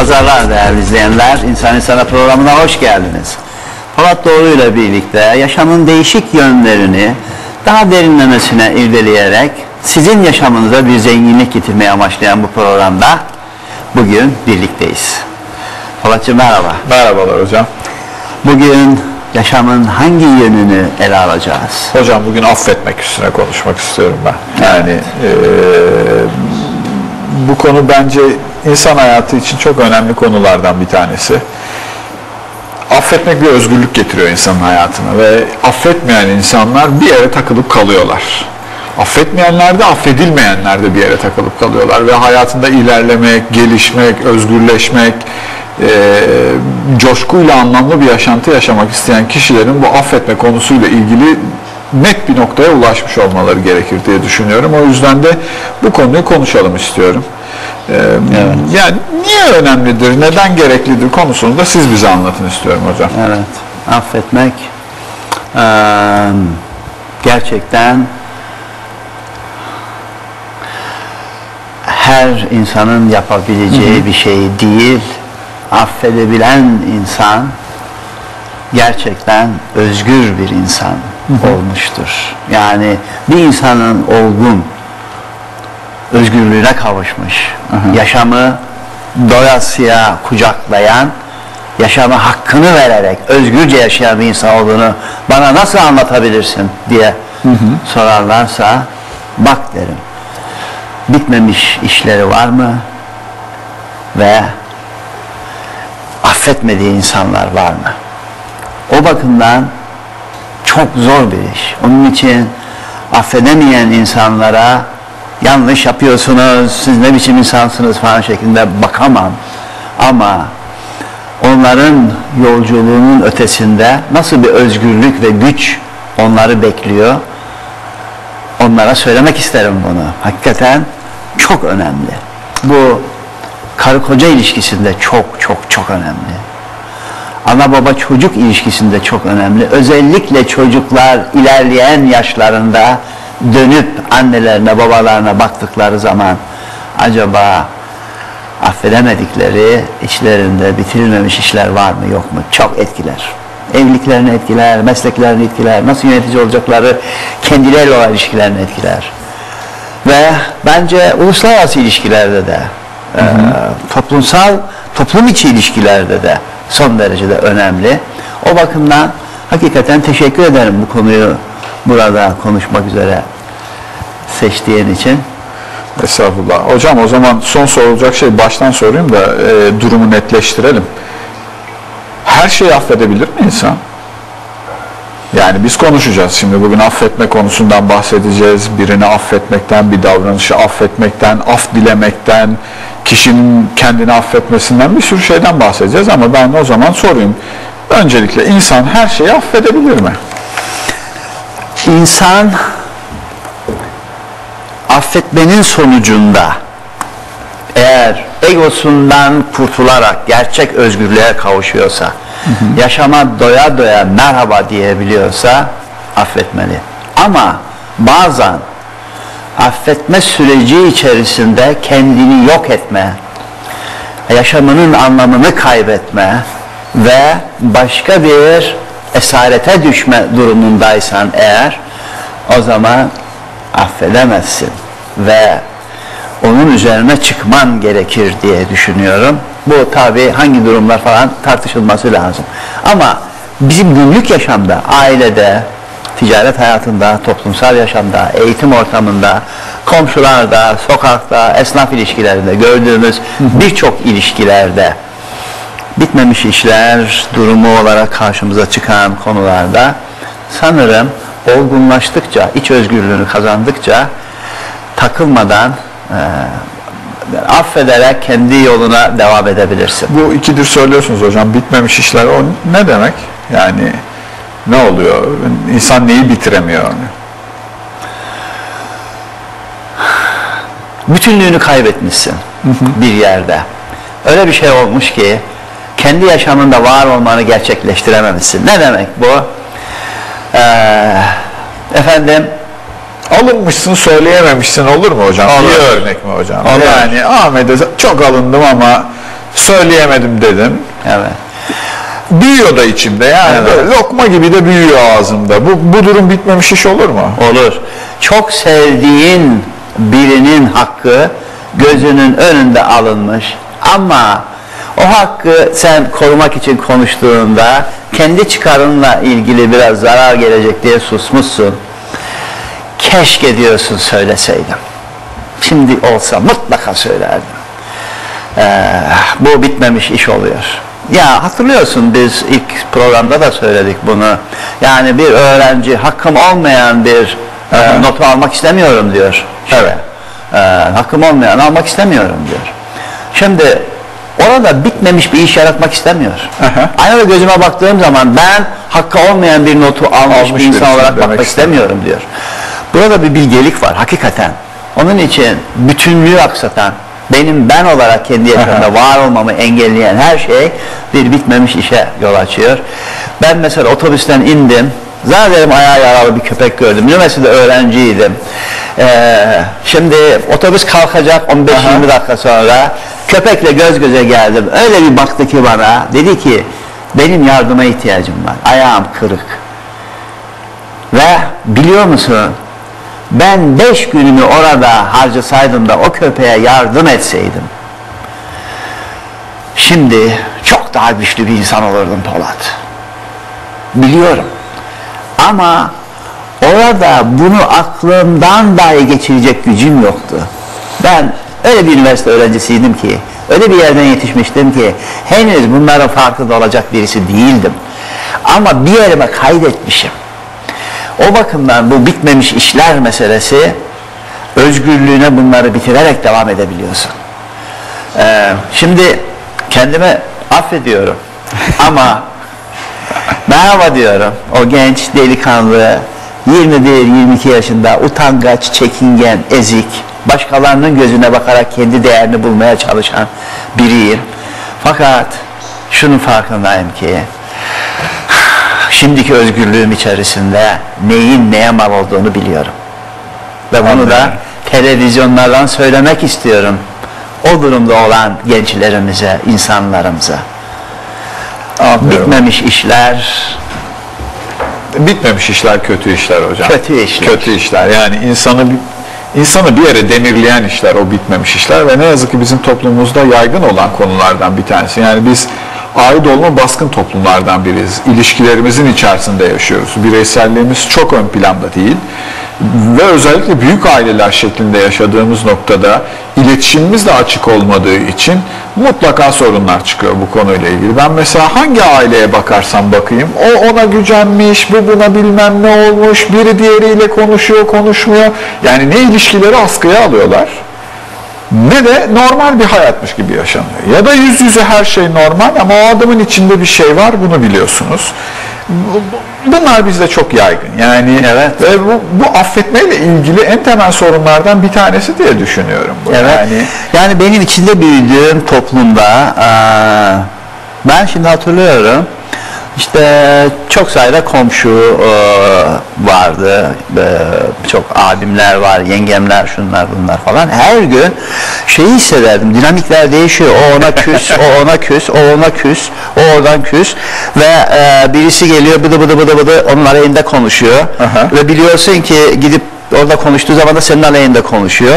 pazarlar değerli izleyenler. İnsan İnsana programına hoş geldiniz. Polat Doğru ile birlikte yaşamın değişik yönlerini daha derinlemesine irdeleyerek sizin yaşamınıza bir zenginlik getirmeye amaçlayan bu programda bugün birlikteyiz. Polatcığım merhaba. Merhabalar hocam. Bugün yaşamın hangi yönünü ele alacağız? Hocam bugün affetmek üstüne konuşmak istiyorum ben. Yani eee, bu konu bence insan hayatı için çok önemli konulardan bir tanesi. Affetmek bir özgürlük getiriyor insanın hayatına ve affetmeyen insanlar bir yere takılıp kalıyorlar. Affetmeyenler de affedilmeyenler de bir yere takılıp kalıyorlar ve hayatında ilerlemek, gelişmek, özgürleşmek, eee coşkuyla anlamlı bir yaşantı yaşamak isteyen kişilerin bu affetme konusuyla ilgili net bir noktaya ulaşmış olmaları gerekir diye düşünüyorum. O yüzden de bu konuyu konuşalım istiyorum. Eee, Yani niye önemlidir, neden gereklidir konusunu da siz bize anlatın istiyorum hocam. Evet, affetmek gerçekten her insanın yapabileceği bir şey değil. Affedebilen insan gerçekten özgür bir insan olmuştur. Yani bir insanın olgun, özgürlüğüne kavuşmuş, yaşamı doyasıya kucaklayan, yaşama hakkını vererek özgürce yaşayan bir insan olduğunu bana nasıl anlatabilirsin diye sorarlarsa bak derim. Bitmemiş işleri var mı? Ve affetmediği insanlar var mı? O bakımdan çok zor bir iş. Onun için affedemeyen insanlara yanlış yapıyorsunuz, siz ne biçim insansınız falan şeklinde bakamam. Ama onların yolculuğunun ötesinde nasıl bir özgürlük ve güç onları bekliyor, onlara söylemek isterim bunu. Hakikaten çok önemli. Bu karı koca ilişkisinde çok çok çok önemli. Ana baba çocuk ilişkisinde çok önemli. Özellikle çocuklar ilerleyen yaşlarında dönüp annelerine babalarına baktıkları zaman acaba affedemedikleri içlerinde bitirilmemiş işler var mı yok mu çok etkiler. Evliliklerini etkiler, mesleklerini etkiler, nasıl yönetici olacakları kendileriyle olan ilişkilerini etkiler. Ve bence uluslararası ilişkilerde de, e, toplumsal, toplum içi ilişkilerde de son derecede önemli. O bakımdan hakikaten teşekkür ederim bu konuyu burada konuşmak üzere seçtiğin için. Estağfurullah. Hocam o zaman son sorulacak şey baştan sorayım da e, durumu netleştirelim. Her şeyi affedebilir mi insan? Yani biz konuşacağız şimdi bugün affetme konusundan bahsedeceğiz. Birini affetmekten, bir davranışı affetmekten, af dilemekten, kişinin kendini affetmesinden bir sürü şeyden bahsedeceğiz ama ben o zaman sorayım. Öncelikle insan her şeyi affedebilir mi? İnsan affetmenin sonucunda eğer egosundan kurtularak gerçek özgürlüğe kavuşuyorsa, yaşama doya doya merhaba diyebiliyorsa affetmeli. Ama bazen affetme süreci içerisinde kendini yok etme, yaşamının anlamını kaybetme ve başka bir esarete düşme durumundaysan eğer o zaman affedemezsin ve onun üzerine çıkman gerekir diye düşünüyorum. Bu tabi hangi durumlar falan tartışılması lazım. Ama bizim günlük yaşamda, ailede, ticaret hayatında, toplumsal yaşamda, eğitim ortamında, komşularda, sokakta, esnaf ilişkilerinde gördüğümüz birçok ilişkilerde bitmemiş işler durumu olarak karşımıza çıkan konularda sanırım olgunlaştıkça, iç özgürlüğünü kazandıkça takılmadan e, affederek kendi yoluna devam edebilirsin. Bu ikidir söylüyorsunuz hocam bitmemiş işler o ne demek? Yani ne oluyor? İnsan neyi bitiremiyor? Bütünlüğünü kaybetmişsin bir yerde. Öyle bir şey olmuş ki kendi yaşamında var olmanı gerçekleştirememişsin. Ne demek bu? Ee, efendim Alınmışsın söyleyememişsin olur mu hocam? Olur. İyi örnek mi hocam? Olur. Yani Ahmet'e çok alındım ama Söyleyemedim dedim. Evet. Büyüyor da içimde yani Evet. böyle lokma gibi de büyüyor ağzımda. Bu, bu durum bitmemiş iş olur mu? Olur. Çok sevdiğin birinin hakkı gözünün önünde alınmış ama o hakkı sen korumak için konuştuğunda kendi çıkarınla ilgili biraz zarar gelecek diye susmuşsun. Keşke diyorsun söyleseydim. Şimdi olsa mutlaka söylerdim. Ee, bu bitmemiş iş oluyor. Ya hatırlıyorsun biz ilk programda da söyledik bunu. Yani bir öğrenci hakkım olmayan bir e, notu almak istemiyorum diyor. Evet. hakkım olmayan almak istemiyorum diyor. Şimdi orada bitmemiş bir iş yaratmak istemiyor. Aha. Aynada gözüme baktığım zaman ben hakkı olmayan bir notu almış, Almış bir insan olarak bakmak istemiyorum diyor. Burada bir bilgelik var hakikaten. Onun için bütünlüğü aksatan, benim ben olarak kendi yaşamda var olmamı engelleyen her şey bir bitmemiş işe yol açıyor. Ben mesela otobüsten indim. Zaten ayağı yaralı bir köpek gördüm. Üniversitede öğrenciydim. Ee, şimdi otobüs kalkacak 15-20 dakika sonra köpekle göz göze geldim. Öyle bir baktı ki bana. Dedi ki benim yardıma ihtiyacım var. Ayağım kırık. Ve biliyor musun ben beş günümü orada harcasaydım da o köpeğe yardım etseydim şimdi çok daha güçlü bir insan olurdum Polat. Biliyorum. Ama orada bunu aklımdan dahi geçirecek gücüm yoktu. Ben öyle bir üniversite öğrencisiydim ki, öyle bir yerden yetişmiştim ki henüz bunların farkında olacak birisi değildim. Ama bir yerime kaydetmişim. O bakımdan bu bitmemiş işler meselesi özgürlüğüne bunları bitirerek devam edebiliyorsun. Ee, şimdi kendime affediyorum ama merhaba diyorum o genç delikanlı 21-22 yaşında utangaç, çekingen, ezik başkalarının gözüne bakarak kendi değerini bulmaya çalışan biriyim. Fakat şunun farkındayım ki şimdiki özgürlüğüm içerisinde neyin neye mal olduğunu biliyorum. Ve bunu da Anlıyorum. televizyonlardan söylemek istiyorum. O durumda olan gençlerimize, insanlarımıza. Anlıyorum. Bitmemiş işler, Bitmemiş işler kötü işler hocam. Kötü işler. Kötü işler. Yani insanı insanı bir yere demirleyen işler o bitmemiş işler ve ne yazık ki bizim toplumumuzda yaygın olan konulardan bir tanesi. Yani biz ait olma baskın toplumlardan biriyiz. İlişkilerimizin içerisinde yaşıyoruz. Bireyselliğimiz çok ön planda değil. Ve özellikle büyük aileler şeklinde yaşadığımız noktada iletişimimiz de açık olmadığı için mutlaka sorunlar çıkıyor bu konuyla ilgili. Ben mesela hangi aileye bakarsam bakayım o ona gücenmiş, bu buna bilmem ne olmuş, biri diğeriyle konuşuyor, konuşmuyor. Yani ne ilişkileri askıya alıyorlar ne de normal bir hayatmış gibi yaşanıyor. Ya da yüz yüze her şey normal ama o adamın içinde bir şey var bunu biliyorsunuz. Bu- bu- Bunlar bizde çok yaygın. Yani Evet. ve bu, bu affetmeyle ilgili en temel sorunlardan bir tanesi diye düşünüyorum. Bu. Evet. Yani Yani benim içinde büyüdüğüm toplumda ben şimdi hatırlıyorum işte çok sayıda komşu eee, vardı. Çok abimler var, yengemler, şunlar bunlar falan. Her gün şeyi hissederdim. Dinamikler değişiyor. O ona küs, o ona küs, o ona küs, o oradan küs ve eee, birisi geliyor bıdı bıdı bıdı bıdı onun aleyhinde konuşuyor. Aha. Ve biliyorsun ki gidip orada konuştuğu zaman da senin aleyhinde konuşuyor.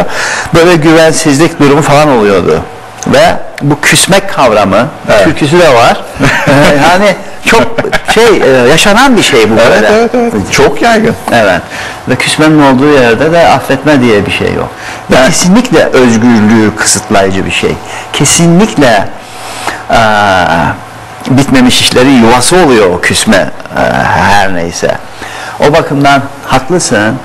Böyle güvensizlik durumu falan oluyordu. Ve bu küsmek kavramı, Evet. türküsü de var. Ee, yani çok şey e, yaşanan bir şey bu evet, böyle. evet, evet. Çok yaygın. Evet. Ve küsmenin olduğu yerde de affetme diye bir şey yok. Ve kesinlikle özgürlüğü kısıtlayıcı bir şey. Kesinlikle eee, bitmemiş işlerin yuvası oluyor o küsme eee, her neyse. O bakımdan haklısın.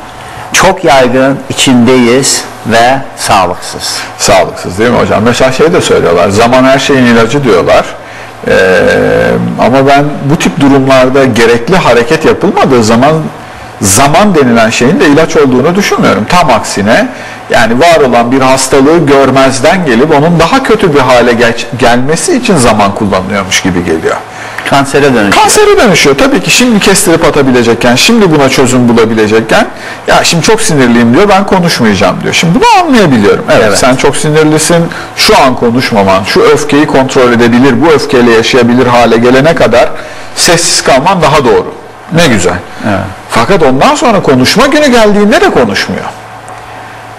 Çok yaygın içindeyiz ve sağlıksız. Sağlıksız değil mi hocam? Mesela şey de söylüyorlar, zaman her şeyin ilacı diyorlar. Ee, ama ben bu tip durumlarda gerekli hareket yapılmadığı zaman zaman denilen şeyin de ilaç olduğunu düşünmüyorum. Tam aksine yani var olan bir hastalığı görmezden gelip onun daha kötü bir hale geç- gelmesi için zaman kullanılıyormuş gibi geliyor. Kansere dönüşüyor. Kansere dönüşüyor. Tabii ki şimdi kestirip atabilecekken, şimdi buna çözüm bulabilecekken ya şimdi çok sinirliyim diyor ben konuşmayacağım diyor. Şimdi bunu anlayabiliyorum. Evet, Evet. sen çok sinirlisin. Şu an konuşmaman, şu öfkeyi kontrol edebilir, bu öfkeyle yaşayabilir hale gelene kadar sessiz kalman daha doğru. Ne güzel. Evet. Fakat ondan sonra konuşma günü geldiğinde de konuşmuyor.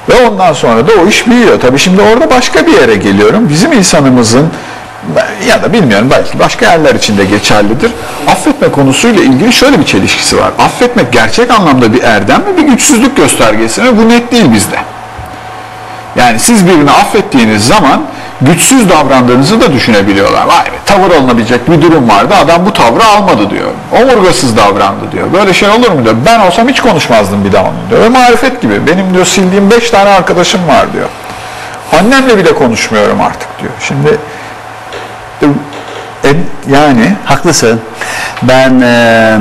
Ve ondan sonra da o iş büyüyor. Tabii şimdi orada başka bir yere geliyorum. Bizim insanımızın ya da bilmiyorum belki başka yerler için de geçerlidir. Affetme konusuyla ilgili şöyle bir çelişkisi var. Affetmek gerçek anlamda bir erdem mi bir güçsüzlük göstergesi mi? Bu net değil bizde. Yani siz birini affettiğiniz zaman güçsüz davrandığınızı da düşünebiliyorlar. Vay be tavır alınabilecek bir durum vardı adam bu tavrı almadı diyor. Omurgasız davrandı diyor. Böyle şey olur mu diyor. Ben olsam hiç konuşmazdım bir daha onunla diyor. Ve marifet gibi. Benim diyor sildiğim beş tane arkadaşım var diyor. Annemle bile konuşmuyorum artık diyor. Şimdi e, yani Haklısın. Ben e,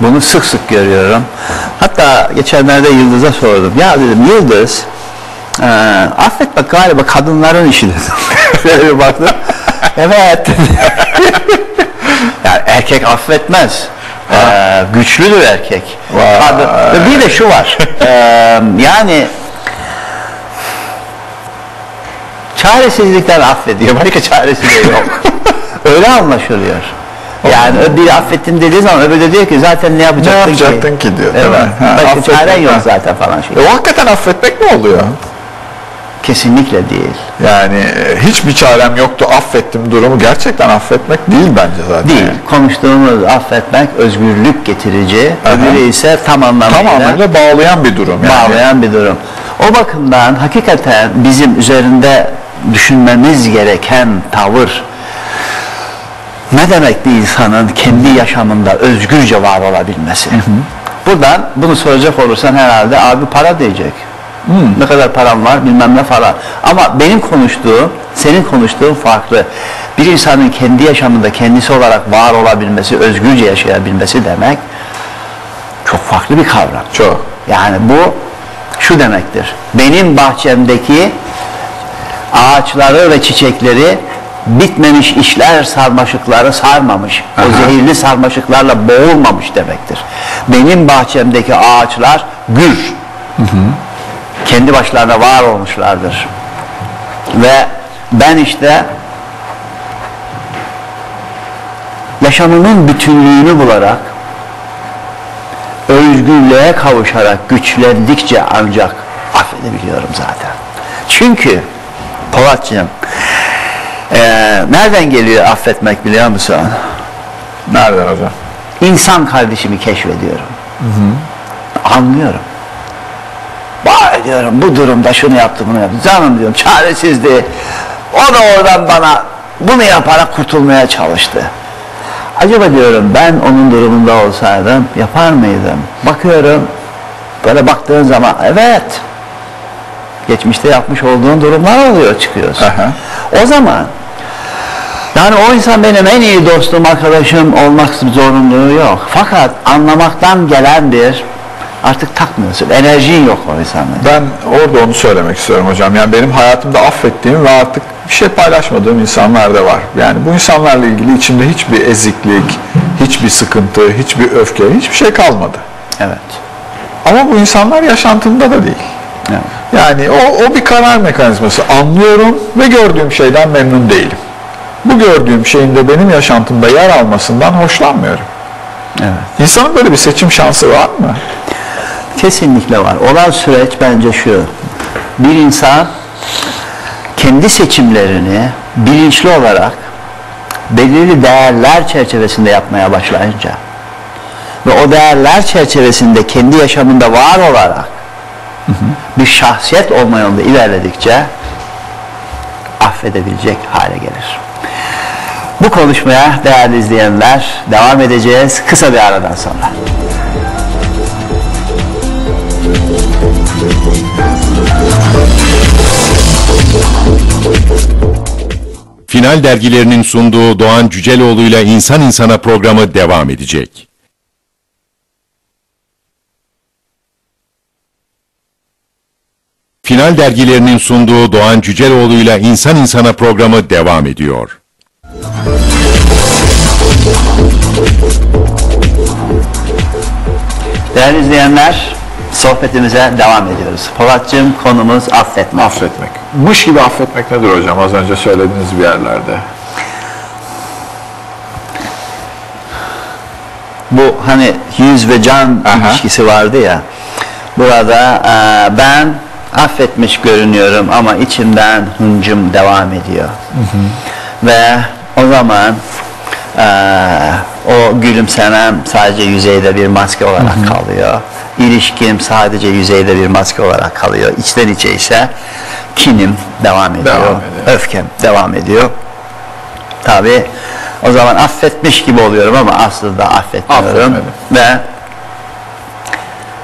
bunu sık sık görüyorum. Hatta geçenlerde Yıldız'a sordum. Ya dedim Yıldız e, affetmek galiba kadınların işi dedim. Şöyle bir baktım. evet. yani erkek affetmez. E, güçlüdür erkek. Kadın, bir de şu var. e, yani çaresizlikten affediyor. Başka çaresi de yok. Öyle anlaşılıyor. Yani biri affettim dediği zaman öbürü de diyor ki zaten ne yapacaktın, Ne yapacaktın ki diyor, değil Evet. mi? Ha, Başka çaren yok ha. zaten falan şey. e, o hakikaten affetmek ne oluyor? Kesinlikle değil. Yani e, hiçbir çarem yoktu affettim durumu gerçekten affetmek değil bence zaten. Değil. Konuştuğumuz affetmek özgürlük getirici, öbürü ise tam anlamıyla Tam anlamıyla bağlayan bir durum yani. bağlayan bir durum. O bakımdan hakikaten bizim üzerinde düşünmemiz gereken tavır ne demek bir insanın kendi yaşamında özgürce var olabilmesi. Buradan bunu soracak olursan herhalde abi para diyecek. Ne kadar param var bilmem ne falan. Ama benim konuştuğum, senin konuştuğun farklı. Bir insanın kendi yaşamında kendisi olarak var olabilmesi, özgürce yaşayabilmesi demek çok farklı bir kavram. Çok. Yani bu şu demektir. Benim bahçemdeki ağaçları ve çiçekleri bitmemiş işler sarmaşıkları sarmamış. O Aha. zehirli sarmaşıklarla boğulmamış demektir. Benim bahçemdeki ağaçlar gür. Kendi başlarına var olmuşlardır. Ve ben işte yaşamımın bütünlüğünü bularak özgürlüğe kavuşarak güçlendikçe ancak affedebiliyorum zaten. Çünkü Polatcığım eee, nereden geliyor affetmek biliyor musun? Nereden hocam? İnsan kardeşimi keşfediyorum. Anlıyorum. Vay diyorum bu durumda şunu yaptı bunu yaptı. Canım diyorum çaresizdi. O da oradan bana bunu yaparak kurtulmaya çalıştı. Acaba diyorum ben onun durumunda olsaydım yapar mıydım? Bakıyorum böyle baktığın zaman evet geçmişte yapmış olduğun durumlar oluyor çıkıyorsun. Aha. O zaman yani o insan benim en iyi dostum, arkadaşım olmak zorunluluğu yok. Fakat anlamaktan gelen bir artık takmıyorsun. Enerjin yok o insanla. Ben orada onu söylemek istiyorum hocam. Yani benim hayatımda affettiğim ve artık bir şey paylaşmadığım insanlar da var. Yani bu insanlarla ilgili içimde hiçbir eziklik, hiçbir sıkıntı, hiçbir öfke, hiçbir şey kalmadı. Evet. Ama bu insanlar yaşantımda da değil. evet. Yani o, o bir karar mekanizması. Anlıyorum ve gördüğüm şeyden memnun değilim. Bu gördüğüm şeyin de benim yaşantımda yer almasından hoşlanmıyorum. Evet. İnsanın böyle bir seçim şansı var mı? Kesinlikle var. Olan süreç bence şu. Bir insan kendi seçimlerini bilinçli olarak belirli değerler çerçevesinde yapmaya başlayınca ve o değerler çerçevesinde kendi yaşamında var olarak bir şahsiyet olma yolunda ilerledikçe affedebilecek hale gelir. Bu konuşmaya değerli izleyenler devam edeceğiz kısa bir aradan sonra. Final dergilerinin sunduğu Doğan Cüceloğlu ile İnsan İnsana programı devam edecek. Final dergilerinin sunduğu Doğan Cüceloğlu ile İnsan İnsana programı devam ediyor. Değerli izleyenler, sohbetimize devam ediyoruz. Polatcığım konumuz affetme. Affetmek. Mış gibi affetmek nedir hocam? Az önce söylediğiniz bir yerlerde. Bu hani yüz ve can Aha. ilişkisi vardı ya. Burada e, ben affetmiş görünüyorum ama içimden hıncım devam ediyor. Ve o zaman e, o gülümsemem sadece yüzeyde bir maske olarak kalıyor. İlişkim sadece yüzeyde bir maske olarak kalıyor. İçten içe ise kinim devam ediyor. Devam ediyor. Öfkem devam ediyor. Tabi o zaman affetmiş gibi oluyorum ama aslında affetmiyorum. Affetmedim. Ve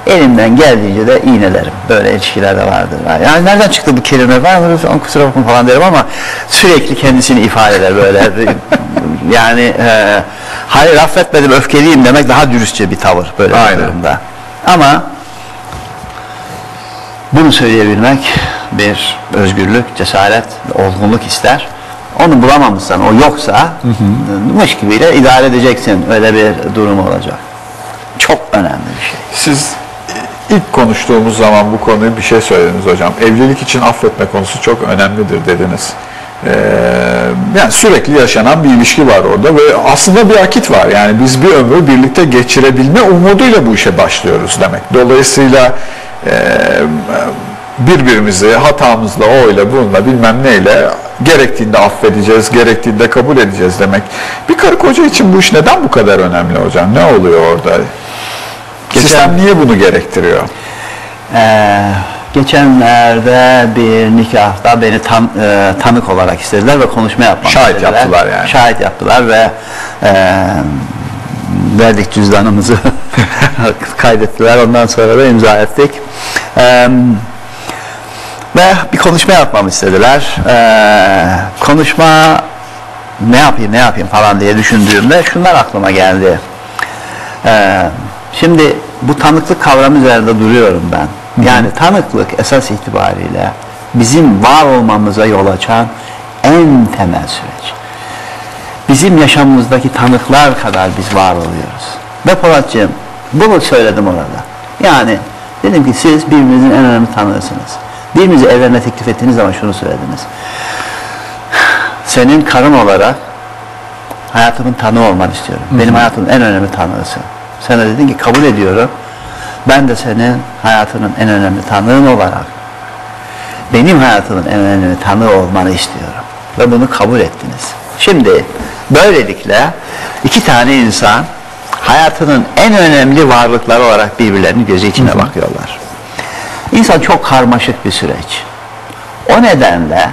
elimden geldiğince de iğnelerim. Böyle ilişkilerde vardır. Yani nereden çıktı bu kelime? Onu kusura bakma falan derim ama sürekli kendisini ifade eder böyle. yani e, hayır affetmedim öfkeliyim demek daha dürüstçe bir tavır böyle bir Aynen. durumda. Ama bunu söyleyebilmek bir özgürlük, cesaret, olgunluk ister. Onu bulamamışsan, o yoksa mış gibiyle idare edeceksin. Öyle bir durum olacak. Çok önemli bir şey. Siz ilk konuştuğumuz zaman bu konuyu bir şey söylediniz hocam. Evlilik için affetme konusu çok önemlidir dediniz. Ee, yani sürekli yaşanan bir ilişki var orada ve aslında bir akit var. Yani biz bir ömrü birlikte geçirebilme umuduyla bu işe başlıyoruz demek. Dolayısıyla e, birbirimizi hatamızla, oyla, bununla bilmem neyle gerektiğinde affedeceğiz, gerektiğinde kabul edeceğiz demek. Bir karı koca için bu iş neden bu kadar önemli hocam? Ne oluyor orada? Sistem niye bunu gerektiriyor? Ee, geçenlerde bir nikahta beni tan, e, tanık olarak istediler ve konuşma yapmak Şahit istediler. yaptılar yani. Şahit yaptılar ve e, verdik cüzdanımızı kaydettiler. Ondan sonra da imza ettik. E, ve bir konuşma yapmamı istediler. E, konuşma ne yapayım ne yapayım falan diye düşündüğümde şunlar aklıma geldi. Ee, şimdi bu tanıklık kavramı üzerinde duruyorum ben. Yani tanıklık esas itibariyle bizim var olmamıza yol açan en temel süreç. Bizim yaşamımızdaki tanıklar kadar biz var oluyoruz. Ve Polatcığım bunu söyledim orada. Yani dedim ki siz birbirinizin en önemli tanığısınız. Birbirinizi evlenme teklif ettiğiniz zaman şunu söylediniz. Senin karın olarak hayatımın tanığı olmanı istiyorum. Benim hayatımın en önemli tanığısın. Sen de dedin ki kabul ediyorum. Ben de senin hayatının en önemli tanığın olarak benim hayatımın en önemli tanığı olmanı istiyorum. Ve bunu kabul ettiniz. Şimdi böylelikle iki tane insan hayatının en önemli varlıkları olarak birbirlerinin gözü içine bakıyorlar. İnsan çok karmaşık bir süreç. O nedenle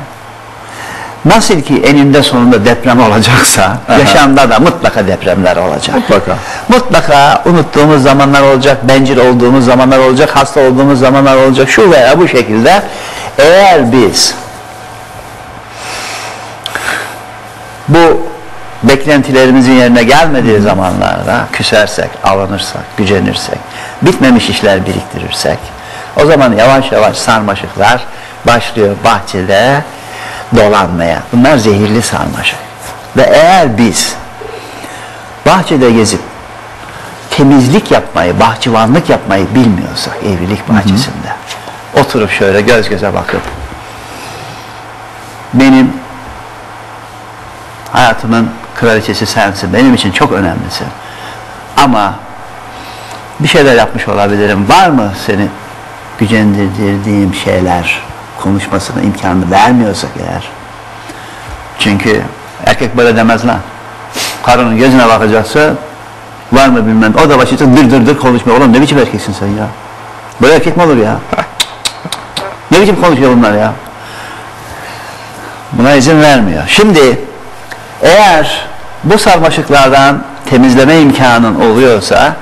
Nasıl ki eninde sonunda deprem olacaksa, yaşamda da mutlaka depremler olacak. Mutlaka. Mutlaka unuttuğumuz zamanlar olacak, bencil olduğumuz zamanlar olacak, hasta olduğumuz zamanlar olacak. Şu veya bu şekilde eğer biz bu beklentilerimizin yerine gelmediği zamanlarda küsersek, alınırsak, gücenirsek, bitmemiş işler biriktirirsek, o zaman yavaş yavaş sarmaşıklar başlıyor bahçede dolanmaya. Bunlar zehirli sarmaşık. Ve eğer biz bahçede gezip temizlik yapmayı, bahçıvanlık yapmayı bilmiyorsak evlilik bahçesinde oturup şöyle göz göze bakıp benim hayatımın kraliçesi sensin, benim için çok önemlisin. Ama bir şeyler yapmış olabilirim. Var mı seni gücendirdiğim şeyler konuşmasına imkanını vermiyorsak eğer çünkü erkek böyle demez lan. Karının gözüne bakacaksa var mı bilmem o da başlayacak dır dır dır konuşmuyor oğlum ne biçim erkeksin sen ya? Böyle erkek mi olur ya? Ne biçim konuşuyor bunlar ya? Buna izin vermiyor. Şimdi eğer bu sarmaşıklardan temizleme imkanın oluyorsa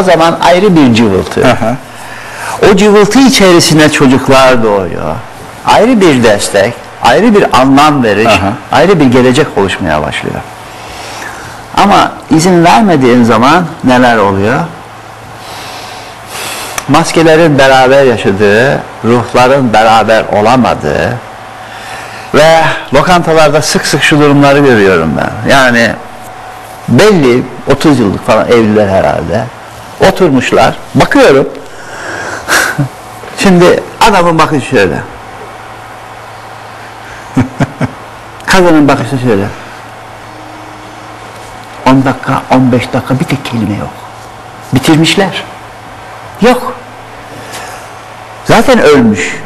o zaman ayrı bir cıvıltı. O cıvıltı içerisine çocuklar doğuyor. Ayrı bir destek, ayrı bir anlam veriş, Aha. ayrı bir gelecek oluşmaya başlıyor. Ama izin vermediğin zaman neler oluyor? Maskelerin beraber yaşadığı, ruhların beraber olamadığı ve lokantalarda sık sık şu durumları görüyorum ben. Yani belli 30 yıllık falan evliler herhalde. Oturmuşlar. Bakıyorum. Şimdi adamın bakışı şöyle. Kadının bakışı şöyle. 10 dakika, 15 dakika bir tek kelime yok. Bitirmişler. Yok. Zaten ölmüş.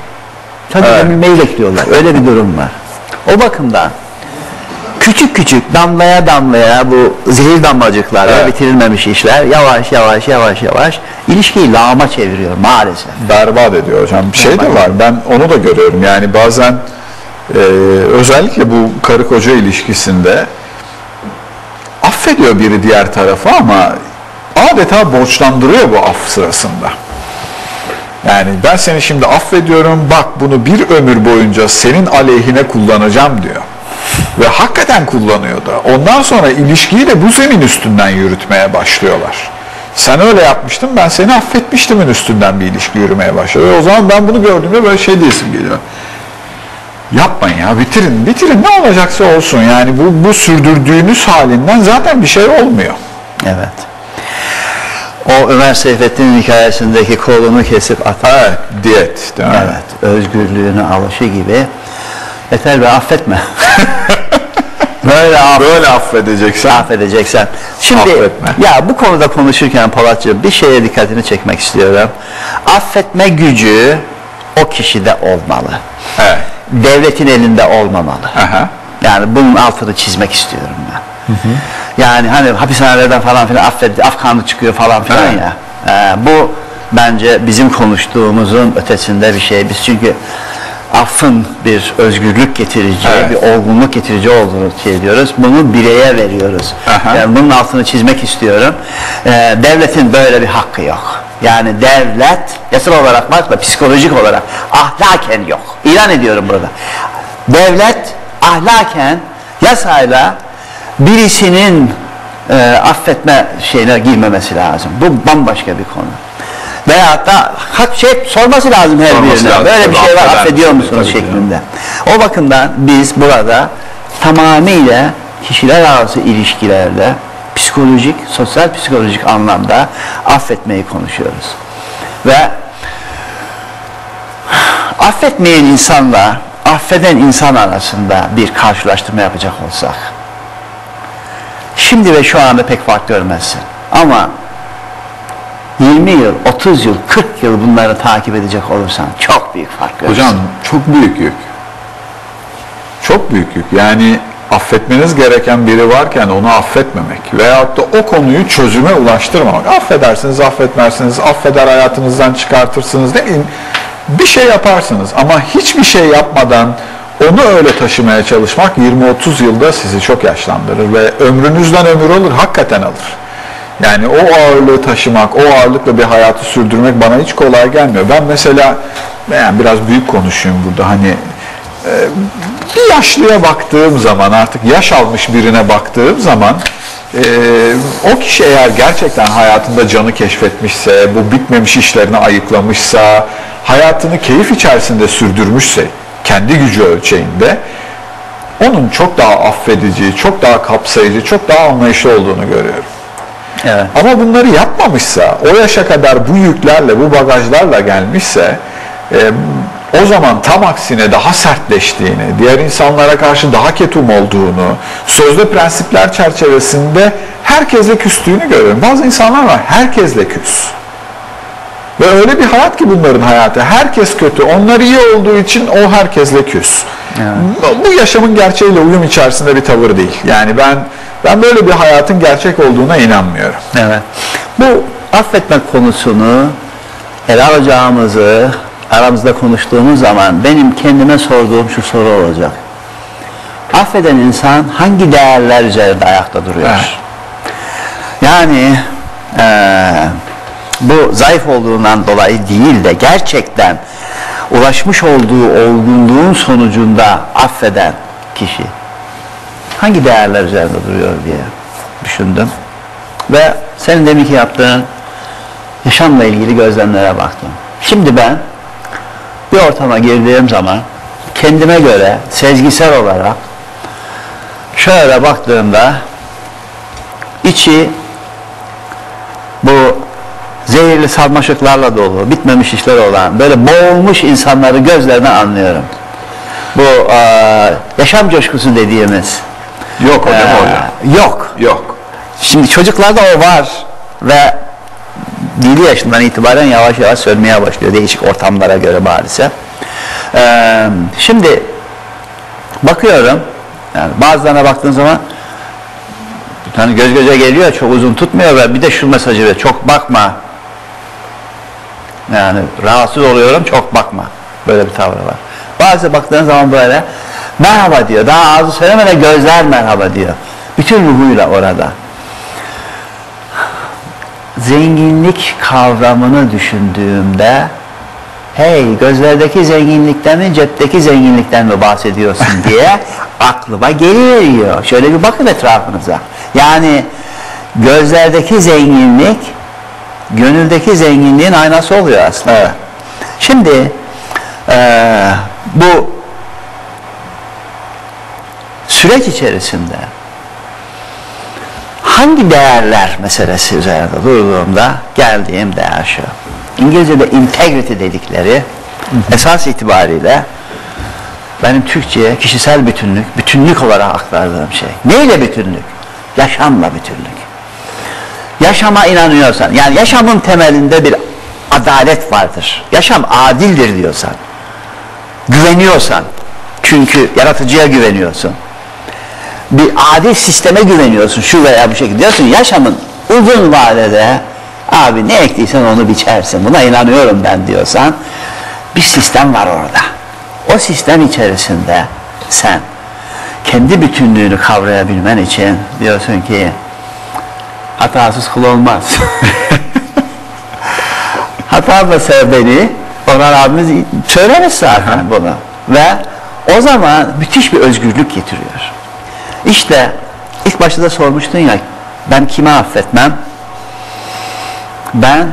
Sadece Evet. gömülmeyi bekliyorlar. Öyle bir durum var. O bakımdan küçük küçük damlaya damlaya bu zehir damlacıklarla Evet. bitirilmemiş işler yavaş yavaş yavaş yavaş ilişkiyi lağma çeviriyor maalesef. berbat ediyor hocam. Bir şey de var. Ben onu da görüyorum. Yani bazen e, özellikle bu karı koca ilişkisinde affediyor biri diğer tarafı ama adeta borçlandırıyor bu af sırasında. Yani ben seni şimdi affediyorum bak bunu bir ömür boyunca senin aleyhine kullanacağım diyor. Ve hakikaten kullanıyor da. Ondan sonra ilişkiyi de bu zemin üstünden yürütmeye başlıyorlar. Sen öyle yapmıştın ben seni affetmiştimin üstünden bir ilişki yürümeye başladı. O zaman ben bunu gördüğümde böyle şey diyesim geliyor. Yapmayın ya bitirin bitirin ne olacaksa olsun yani bu, bu sürdürdüğünüz halinden zaten bir şey olmuyor. Evet. O Ömer Seyfettin'in hikayesindeki kolunu kesip Evet diyet değil mi? evet, özgürlüğünü alışı gibi yeter ve affetme. Böyle aff Böyle affedeceksen affedeceksen. Şimdi Affetme. ya bu konuda konuşurken Polatcığım bir şeye dikkatini çekmek istiyorum. Affetme gücü o kişide olmalı. evet. Devletin elinde olmamalı. Aha. Yani bunun altını çizmek istiyorum ben. Yani hani hapishanelerden falan filan affet, afkanlı çıkıyor falan filan Evet. ya. Ee, bu bence bizim konuştuğumuzun ötesinde bir şey. Biz çünkü affın bir özgürlük getirici, Evet. bir olgunluk getirici olduğunu şey diyoruz. Bunu bireye veriyoruz. Aha. Yani bunun altını çizmek istiyorum. Ee, devletin böyle bir hakkı yok. Yani devlet yasal olarak bakma psikolojik olarak ahlaken yok. İlan ediyorum burada. Devlet ahlaken yasayla birisinin e, affetme şeyine girmemesi lazım. Bu bambaşka bir konu. Veyahut da hak şey sorması lazım her Sorması birine. lazım. Böyle bir şey var affediyor musunuz Tabii şeklinde. O bakımdan biz burada tamamıyla kişiler arası ilişkilerde psikolojik, sosyal psikolojik anlamda affetmeyi konuşuyoruz. Ve affetmeyen insanla affeden insan arasında bir karşılaştırma yapacak olsak şimdi ve şu anda pek fark görmezsin. Ama 20 yıl, 30 yıl, 40 yıl bunları takip edecek olursan çok büyük fark görürsün. Hocam çok büyük yük. Çok büyük yük. Yani affetmeniz gereken biri varken onu affetmemek veyahut da o konuyu çözüme ulaştırmamak. Affedersiniz, affetmezsiniz, affeder hayatınızdan çıkartırsınız ne bileyim bir şey yaparsınız ama hiçbir şey yapmadan onu öyle taşımaya çalışmak 20-30 yılda sizi çok yaşlandırır ve ömrünüzden ömür olur, hakikaten alır. Yani o ağırlığı taşımak, o ağırlıkla bir hayatı sürdürmek bana hiç kolay gelmiyor. Ben mesela, yani biraz büyük konuşayım burada hani bir yaşlıya baktığım zaman artık yaş almış birine baktığım zaman e, o kişi eğer gerçekten hayatında canı keşfetmişse, bu bitmemiş işlerini ayıklamışsa, hayatını keyif içerisinde sürdürmüşse, kendi gücü ölçeğinde onun çok daha affedici, çok daha kapsayıcı, çok daha anlayışlı olduğunu görüyorum. Evet. Ama bunları yapmamışsa, o yaşa kadar bu yüklerle, bu bagajlarla gelmişse, e, o zaman tam aksine daha sertleştiğini, diğer insanlara karşı daha ketum olduğunu, sözde prensipler çerçevesinde herkesle küstüğünü görüyorum. Bazı insanlar var, herkesle küs. Ve öyle bir hayat ki bunların hayatı. Herkes kötü. Onlar iyi olduğu için o herkesle küs. Bu- Bu yaşamın gerçeğiyle uyum içerisinde bir tavır değil. Yani ben ben böyle bir hayatın gerçek olduğuna inanmıyorum. Evet. Bu affetme konusunu ele alacağımızı aramızda konuştuğumuz zaman benim kendime sorduğum şu soru olacak. Affeden insan hangi değerler üzerinde ayakta duruyor? Evet. Yani eee, bu zayıf olduğundan dolayı değil de gerçekten ulaşmış olduğu olgunluğun sonucunda affeden kişi hangi değerler üzerinde duruyor diye düşündüm. Ve senin deminki yaptığın yaşamla ilgili gözlemlere baktım. Şimdi ben bir ortama girdiğim zaman kendime göre sezgisel olarak şöyle baktığımda içi bu zehirli sarmaşıklarla dolu, bitmemiş işler olan, böyle boğulmuş insanları gözlerine anlıyorum. Bu eee, yaşam coşkusu dediğimiz. Yok hocam eee, hocam. Yok. Yok. Şimdi çocuklarda o var ve 7 yaşından itibaren yavaş yavaş sönmeye başlıyor değişik ortamlara göre maalesef. Ee, şimdi bakıyorum yani bazılarına baktığın zaman hani göz göze geliyor çok uzun tutmuyor ve bir de şu mesajı ver çok bakma yani rahatsız oluyorum çok bakma böyle bir tavrı var. Bazı baktığın zaman böyle merhaba diyor daha ağzı söylemeden gözler merhaba diyor. Bütün ruhuyla orada zenginlik kavramını düşündüğümde hey gözlerdeki zenginlikten mi cepteki zenginlikten mi bahsediyorsun diye aklıma geliyor. Şöyle bir bakın etrafınıza. Yani gözlerdeki zenginlik gönüldeki zenginliğin aynası oluyor aslında. Şimdi eee, bu süreç içerisinde hangi değerler meselesi üzerinde durduğumda geldiğim değer şu. İngilizce'de integrity dedikleri esas itibariyle benim Türkçe'ye kişisel bütünlük, bütünlük olarak aktardığım şey. Neyle bütünlük? Yaşamla bütünlük. Yaşama inanıyorsan, yani yaşamın temelinde bir adalet vardır. Yaşam adildir diyorsan, güveniyorsan, çünkü yaratıcıya güveniyorsun bir adil sisteme güveniyorsun şu veya bu şekilde. Diyorsun yaşamın uzun vadede abi ne ektiysen onu biçersin buna inanıyorum ben diyorsan bir sistem var orada. O sistem içerisinde sen kendi bütünlüğünü kavrayabilmen için diyorsun ki hatasız kul olmaz. Hata sev beni Orhan abimiz söylemiş zaten bunu. Ve o zaman müthiş bir özgürlük getiriyor işte ilk başta da sormuştun ya ben kime affetmem? Ben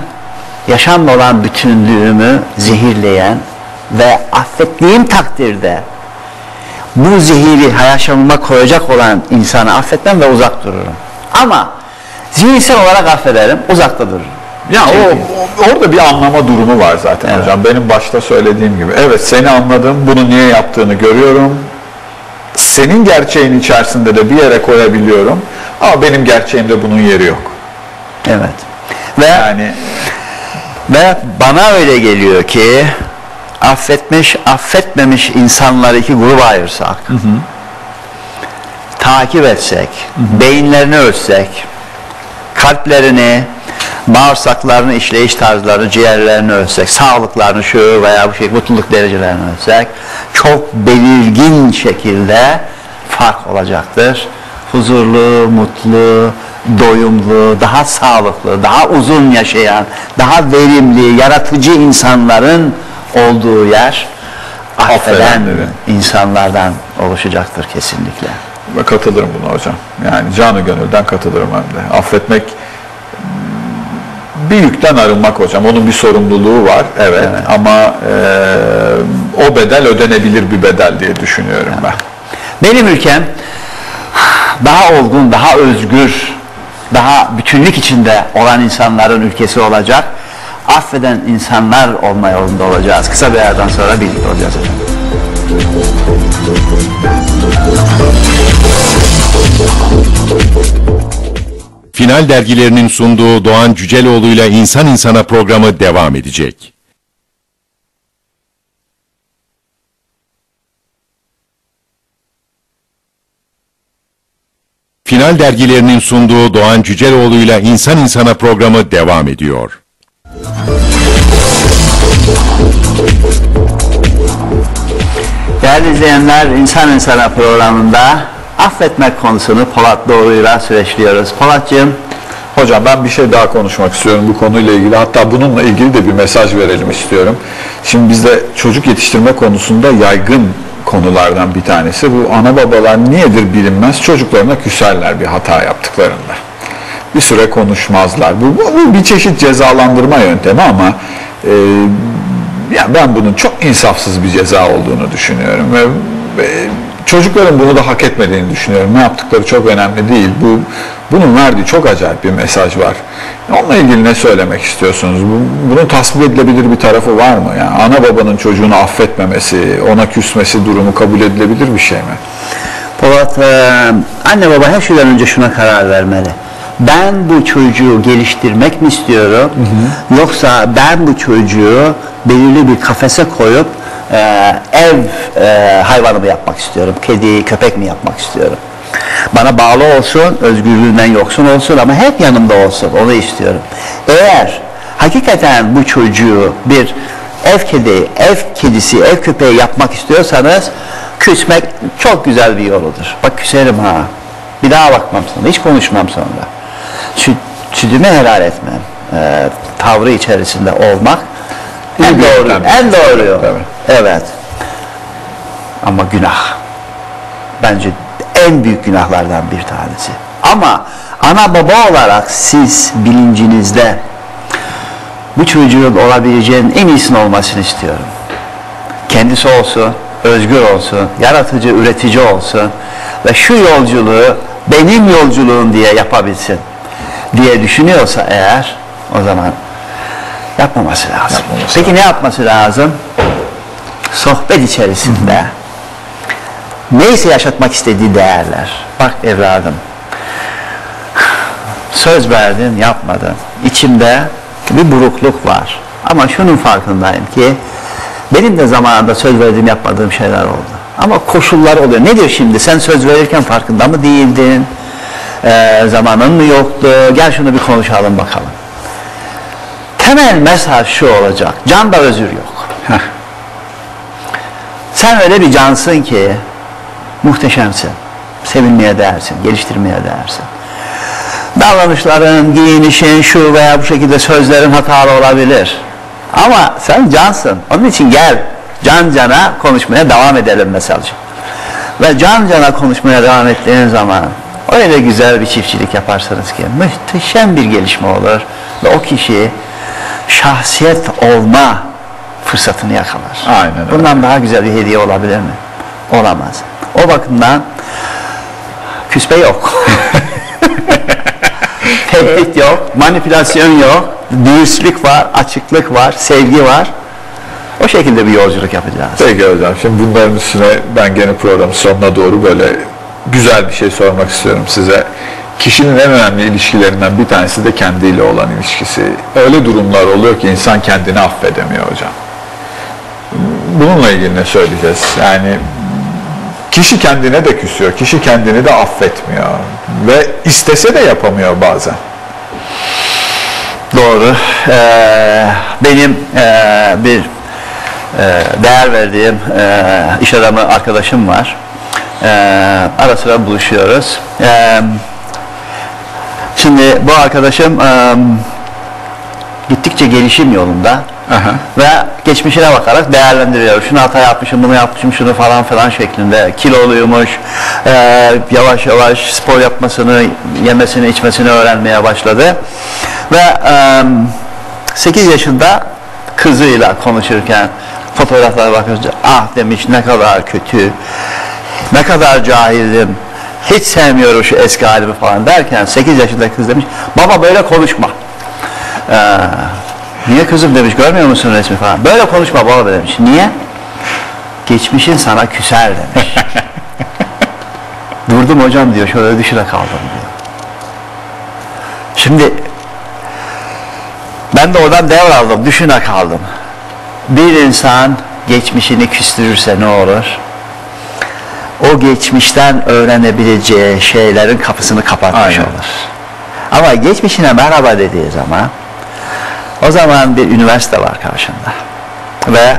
yaşamla olan bütünlüğümü zehirleyen ve affettiğim takdirde bu zehiri yaşamıma koyacak olan insanı affetmem ve uzak dururum. Ama zihinsel olarak affederim, uzakta dururum. Ya o, Çünkü- o- orada bir anlama durumu var zaten Evet. hocam. Benim başta söylediğim gibi. Evet seni anladım. Bunu niye yaptığını görüyorum. Senin gerçeğin içerisinde de bir yere koyabiliyorum. Ama benim gerçeğimde bunun yeri yok. Evet. Ve Yani Ve bana öyle geliyor ki affetmiş, affetmemiş insanları iki gruba ayırsak, takip etsek, beyinlerini ölçsek, kalplerini, bağırsaklarını, işleyiş tarzlarını, ciğerlerini ölçsek, sağlıklarını şu veya bu şey, mutluluk derecelerini ölçsek, çok belirgin şekilde fark olacaktır. Huzurlu, mutlu, doyumlu, daha sağlıklı, daha uzun yaşayan, daha verimli, yaratıcı insanların olduğu yer affeden insanlardan oluşacaktır kesinlikle. katılırım buna hocam. Yani canı gönülden katılırım hem de. Affetmek bir yükten arınmak hocam. Onun bir sorumluluğu var. Evet. Ama eee, o bedel ödenebilir bir bedel diye düşünüyorum ben. Benim ülkem daha olgun, daha özgür, daha bütünlük içinde olan insanların ülkesi olacak. Affeden insanlar olma yolunda olacağız. Kısa bir aradan sonra birlikte olacağız hocam. Final dergilerinin sunduğu Doğan Cüceloğlu ile İnsan İnsana programı devam edecek. Final dergilerinin sunduğu Doğan Cüceloğlu ile İnsan İnsana programı devam ediyor. Değerli izleyenler, İnsan İnsana programında affetmek konusunu Polat Doğru'yla süreçliyoruz. Polatcığım, Hocam ben bir şey daha konuşmak istiyorum bu konuyla ilgili. Hatta bununla ilgili de bir mesaj verelim istiyorum. Şimdi bizde çocuk yetiştirme konusunda yaygın konulardan bir tanesi. Bu ana babalar niyedir bilinmez çocuklarına küserler bir hata yaptıklarında. Bir süre konuşmazlar. Bu, bu, bir çeşit cezalandırma yöntemi ama e, ya ben bunun çok insafsız bir ceza olduğunu düşünüyorum ve, ve çocukların bunu da hak etmediğini düşünüyorum. Ne yaptıkları çok önemli değil. Bu bunun verdiği çok acayip bir mesaj var. Onunla ilgili ne söylemek istiyorsunuz? Bu- Bunun tasvip edilebilir bir tarafı var mı? Yani ana babanın çocuğunu affetmemesi, ona küsmesi durumu kabul edilebilir bir şey mi? Polat, e, anne baba her şeyden önce şuna karar vermeli. Ben bu çocuğu geliştirmek mi istiyorum? Yoksa ben bu çocuğu belirli bir kafese koyup e, ev e, hayvanı mı yapmak istiyorum? Kedi, köpek mi yapmak istiyorum? Bana bağlı olsun, özgürlüğünden yoksun olsun ama hep yanımda olsun, onu istiyorum. Eğer hakikaten bu çocuğu bir ev kedi, ev kedisi, ev köpeği yapmak istiyorsanız küsmek çok güzel bir yoludur. Bak küserim ha. Bir daha bakmam sana, hiç konuşmam sonra. Süt, sütümü helal etmem. Ee, tavrı içerisinde olmak en İyi doğru, yöntem. en doğru yol. Tabii. Evet. Ama günah. Bence en büyük günahlardan bir tanesi. Ama ana baba olarak siz bilincinizde bu çocuğun olabileceğinin en iyisini olmasını istiyorum. Kendisi olsun, özgür olsun, yaratıcı, üretici olsun ve şu yolculuğu benim yolculuğum diye yapabilsin diye düşünüyorsa eğer o zaman yapmaması lazım. Yapmaması Peki ne yapması lazım? Sohbet içerisinde neyse yaşatmak istediği değerler. Bak evladım söz verdin yapmadın. İçimde bir burukluk var. Ama şunun farkındayım ki benim de zamanında söz verdiğim yapmadığım şeyler oldu. Ama koşullar oluyor. Nedir şimdi? Sen söz verirken farkında mı değildin? Ee, zamanın mı yoktu? Gel şunu bir konuşalım bakalım. Temel mesaj şu olacak. Canda özür yok. Sen öyle bir cansın ki muhteşemsin. Sevilmeye değersin, geliştirmeye değersin. Davranışların, giyinişin, şu veya bu şekilde sözlerin hatalı olabilir. Ama sen cansın. Onun için gel. Can cana konuşmaya devam edelim mesajı. Ve can cana konuşmaya devam ettiğin zaman öyle güzel bir çiftçilik yaparsanız ki muhteşem bir gelişme olur. Ve o kişi şahsiyet olma fırsatını yakalar. Aynen öyle. Bundan daha güzel bir hediye olabilir mi? Olamaz. O bakımdan küspe yok. Tehdit yok, manipülasyon yok, dürüstlük var, açıklık var, sevgi var. O şekilde bir yolculuk yapacağız. Peki hocam şimdi bunların üstüne ben gene programın sonuna doğru böyle güzel bir şey sormak istiyorum size. Kişinin en önemli ilişkilerinden bir tanesi de kendiyle olan ilişkisi. Öyle durumlar oluyor ki insan kendini affedemiyor hocam. Bununla ilgili ne söyleyeceğiz? Yani kişi kendine de küsüyor, kişi kendini de affetmiyor ve istese de yapamıyor bazen. Doğru. Ee, benim ee, bir ee, değer verdiğim ee, iş adamı arkadaşım var. Ee, ara sıra buluşuyoruz. Ee, şimdi bu arkadaşım ee, gittikçe gelişim yolunda Aha. ve geçmişine bakarak değerlendiriyor. Şunu hata yapmışım, bunu yapmışım, şunu falan filan şeklinde. Kiloluymuş, ee, yavaş yavaş spor yapmasını, yemesini, içmesini öğrenmeye başladı. Ve ee, 8 yaşında kızıyla konuşurken fotoğraflara bakınca ah demiş ne kadar kötü, ne kadar cahildim, hiç sevmiyorum şu eski halimi falan derken 8 yaşında kız demiş baba böyle konuşma. Ee, niye kızım demiş görmüyor musun resmi falan. Böyle konuşma baba demiş. Niye? Geçmişin sana küser demiş. Durdum hocam diyor şöyle düşüne kaldım diyor. Şimdi ben de oradan devraldım, düşüne kaldım. Bir insan geçmişini küstürürse ne olur? O geçmişten öğrenebileceği şeylerin kapısını kapatmış Aynen. olur. Ama geçmişine merhaba dediği zaman o zaman bir üniversite var karşında. Ve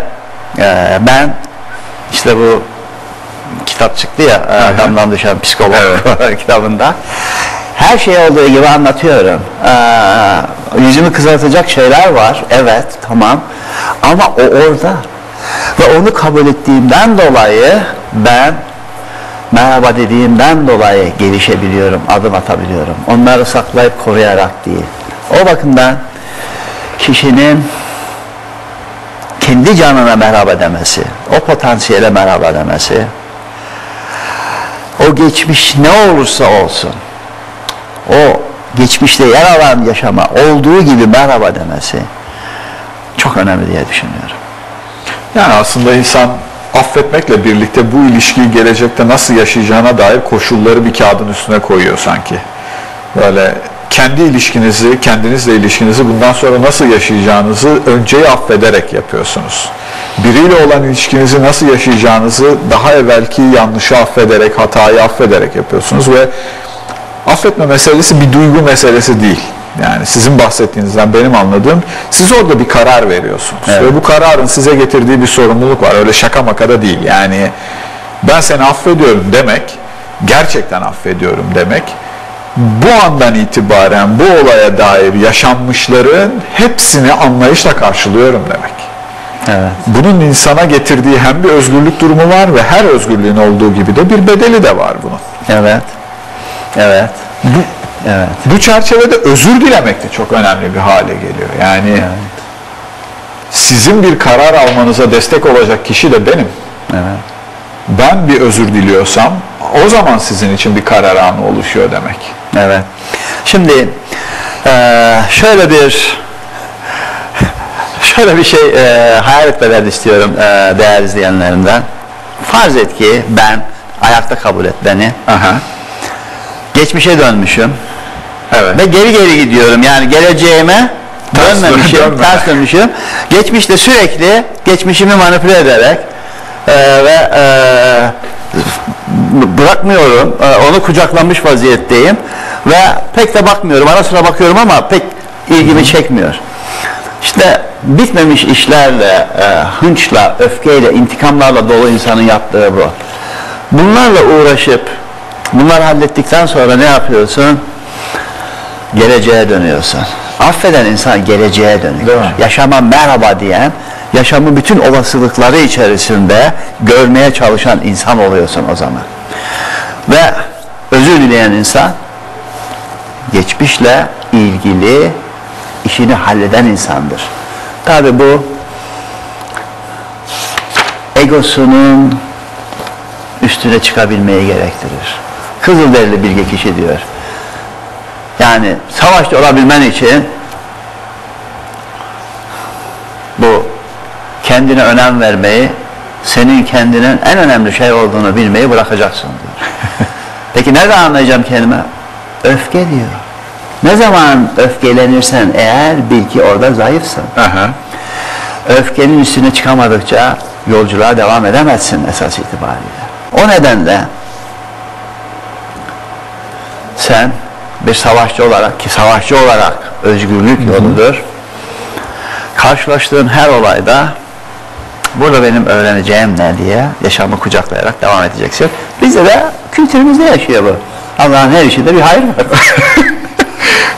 e, ben işte bu kitap çıktı ya e, Damdan Düşen Psikolog kitabında her şey olduğu gibi anlatıyorum. Ee, yüzümü kızartacak şeyler var. Evet, tamam. Ama o orada. Ve onu kabul ettiğimden dolayı ben merhaba dediğimden dolayı gelişebiliyorum, adım atabiliyorum. Onları saklayıp koruyarak değil. O bakımdan kişinin kendi canına merhaba demesi, o potansiyele merhaba demesi o geçmiş ne olursa olsun o geçmişte yer alan yaşama olduğu gibi merhaba demesi çok önemli diye düşünüyorum. Yani aslında insan affetmekle birlikte bu ilişkiyi gelecekte nasıl yaşayacağına dair koşulları bir kağıdın üstüne koyuyor sanki. Böyle kendi ilişkinizi, kendinizle ilişkinizi bundan sonra nasıl yaşayacağınızı önceyi affederek yapıyorsunuz. Biriyle olan ilişkinizi nasıl yaşayacağınızı daha evvelki yanlışı affederek, hatayı affederek yapıyorsunuz ve affetme meselesi bir duygu meselesi değil. Yani sizin bahsettiğinizden benim anladığım siz orada bir karar veriyorsunuz. Evet. Ve bu kararın size getirdiği bir sorumluluk var. Öyle şaka makada değil. Yani ben seni affediyorum demek, gerçekten affediyorum demek, bu andan itibaren bu olaya dair yaşanmışların hepsini anlayışla karşılıyorum demek. Evet. Bunun insana getirdiği hem bir özgürlük durumu var ve her özgürlüğün olduğu gibi de bir bedeli de var bunun. Evet. Evet. Bu, Evet. bu çerçevede özür dilemek de çok önemli bir hale geliyor. Yani sizin bir karar almanıza destek olacak kişi de benim. Evet. Ben bir özür diliyorsam o zaman sizin için bir karar anı oluşuyor demek. Evet. Şimdi şöyle bir şöyle bir şey hayal etmelerini istiyorum değerli izleyenlerimden. Farz et ki ben ayakta kabul et beni. Aha. Geçmişe dönmüşüm Evet. ve geri geri gidiyorum. Yani geleceğime Ters dönmemişim, dönme. ters dönmüşüm. Geçmişte sürekli geçmişimi manipüle ederek eee, ve eee, bırakmıyorum. Eee, onu kucaklamış vaziyetteyim ve pek de bakmıyorum. Ara sıra bakıyorum ama pek ilgimi çekmiyor. İşte bitmemiş işlerle, eee, hınçla, öfkeyle, intikamlarla dolu insanın yaptığı bu. Bunlarla uğraşıp bunları hallettikten sonra ne yapıyorsun? Geleceğe dönüyorsun. Affeden insan geleceğe mi? Yaşama merhaba diyen, yaşamın bütün olasılıkları içerisinde görmeye çalışan insan oluyorsun o zaman. Ve özür dileyen insan geçmişle ilgili işini halleden insandır. Tabi bu egosunun üstüne çıkabilmeyi gerektirir. Kızılderili bilge kişi diyor. Yani savaşta olabilmen için bu kendine önem vermeyi, senin kendinin en önemli şey olduğunu bilmeyi bırakacaksın diyor. Peki nereden anlayacağım kendime? Öfke diyor. Ne zaman öfkelenirsen eğer bil ki orada zayıfsın. Aha. Öfkenin üstüne çıkamadıkça yolculuğa devam edemezsin esas itibariyle. O nedenle sen bir savaşçı olarak ki savaşçı olarak özgürlük yoludur. Karşılaştığın her olayda burada benim öğreneceğim ne diye yaşamı kucaklayarak devam edeceksin. Bizde de kültürümüzde yaşıyor bu. Allah'ın her işinde bir hayır var.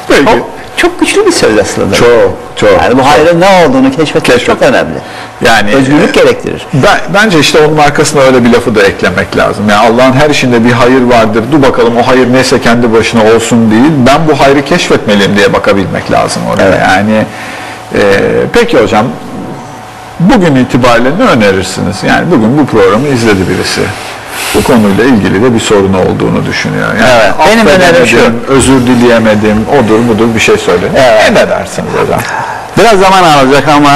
Peki. çok, çok güçlü bir söz aslında. Çok, çok. Yani bu hayrın ne olduğunu keşfetmek çok önemli. Yani Özgürlük gerektirir. Ben, bence işte onun arkasına öyle bir lafı da eklemek lazım. Yani Allah'ın her işinde bir hayır vardır. Dur bakalım o hayır neyse kendi başına olsun değil. Ben bu hayrı keşfetmeliyim diye bakabilmek lazım oraya. Evet. Yani e, peki hocam bugün itibariyle ne önerirsiniz? Yani bugün bu programı izledi birisi. Bu konuyla ilgili de bir sorunu olduğunu düşünüyor. Yani Evet, benim önerim şu. özür dileyemedim, odur budur bir şey söyleyin. Evet. Ne dersiniz hocam? Biraz zaman alacak ama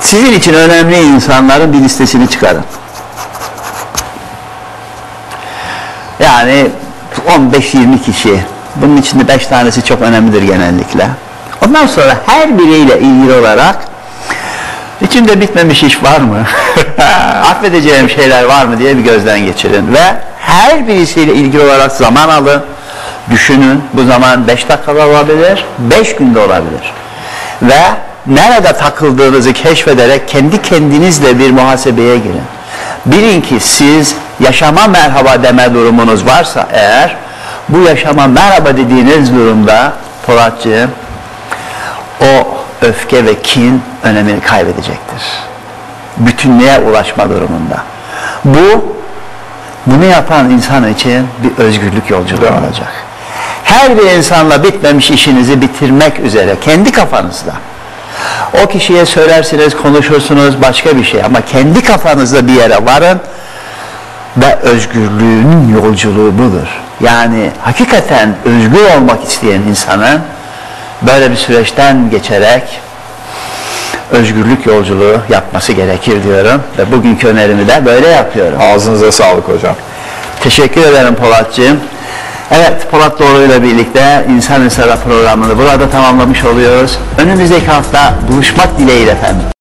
sizin için önemli insanların bir listesini çıkarın. Yani 15-20 kişi. Bunun içinde 5 tanesi çok önemlidir genellikle. Ondan sonra her biriyle ilgili olarak içinde bitmemiş iş var mı? Affedeceğim şeyler var mı diye bir gözden geçirin. Ve her birisiyle ilgili olarak zaman alın. Düşünün. Bu zaman 5 dakikada olabilir, 5 günde olabilir. Ve nerede takıldığınızı keşfederek kendi kendinizle bir muhasebeye girin. Bilin ki siz yaşama merhaba deme durumunuz varsa eğer bu yaşama merhaba dediğiniz durumda Polatcığım o öfke ve kin önemini kaybedecektir. Bütünlüğe ulaşma durumunda. Bu bunu yapan insan için bir özgürlük yolculuğu olacak. Her bir insanla bitmemiş işinizi bitirmek üzere kendi kafanızda. O kişiye söylersiniz, konuşursunuz başka bir şey ama kendi kafanızda bir yere varın ve özgürlüğünün yolculuğu budur. Yani hakikaten özgür olmak isteyen insanın böyle bir süreçten geçerek özgürlük yolculuğu yapması gerekir diyorum ve bugünkü önerimi de böyle yapıyorum. Ağzınıza sağlık hocam. Teşekkür ederim Polatcığım. Evet Polat Doğru ile birlikte İnsan İnsana programını burada tamamlamış oluyoruz. Önümüzdeki hafta buluşmak dileğiyle efendim.